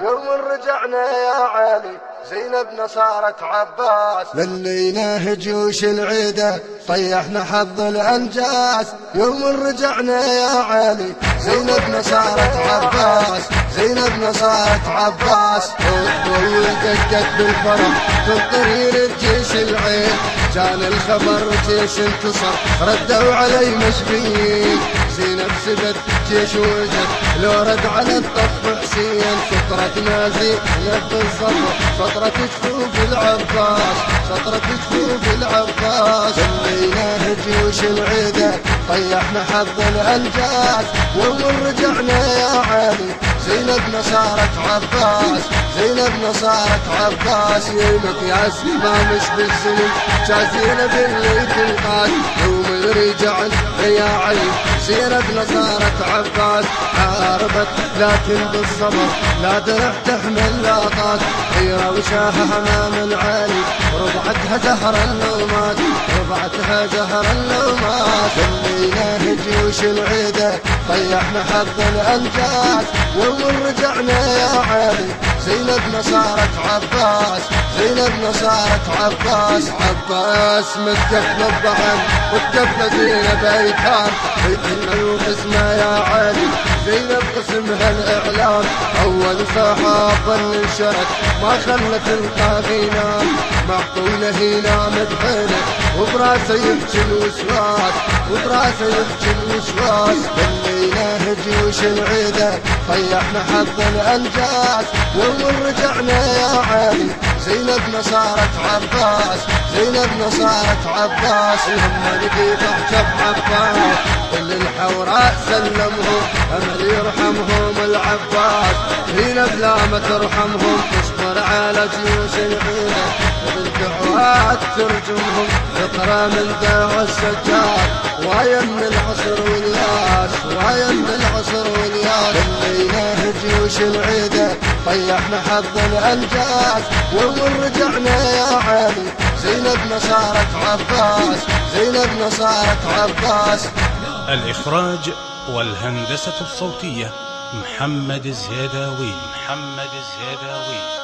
يوم رجعنا يا علي زينب صارت عباس. للينا جيوش العيدة طيحنا حظ الأنجاس. يوم رجعنا يا علي زينب صارت عباس. زينب صارت عباس. دقت بالفرح تنطرير الجيش العين جان الخبر جيش انتصر ردوا علي مشفيين زينب سبت جيش وجد لو رد على الطف حسين سطرة نازي نب الصبر سطرة جفوف العباس سطرة جفوف العباس. الليلة جيوش العيدة طيحنا حظ الانجاز ومن رجعنا يا علي زينب صارت عباس. زينب صارت عباس. يمك يا ما مش بالسنين. زينب اللي تلقاك يوم رجعت يا علي. زينب صارت عباس عاربت لكن بالصبر لا درع تحمل لاطات غيرة وشاها أمام العالي رضعتها زهر النومات رضعتها زهر النومات الليلة جيوش العيدة طيحنا حظ الانجاز ومن رجعنا يا علي زينب صارت عباس زينب صارت عباس عباس متكفل الضعن وتكفل زينب ايتام بيتنا اسمه يا علي زينب قسمها الاعلام أول صحابة انشرت ما خلت القافينا معقولة هنا مدحنة وبراسه يبكي الوسواس وبراسه يبكي الوسواس. جيوش العيدة طيحنا حظ الأنجاز ومن رجعنا يا علي زينب صارت عباس زينب صارت عباس. لما لقيت اعجب عباس. كل الحوراء سلمهم أمل يرحمهم العباس. زينب لا ما ترحمهم تصبر على جيوش العيلة. وبالدعوات ترجمهم فطرة من دعوة السجاد وايا من العصر العيدة طيحنا حظ الأنجاز ومن رجعنا يا علي. زينب صارت عباس زينب صارت عباس. الإخراج والهندسة الصوتية محمد الزيداوي محمد الزيداوي.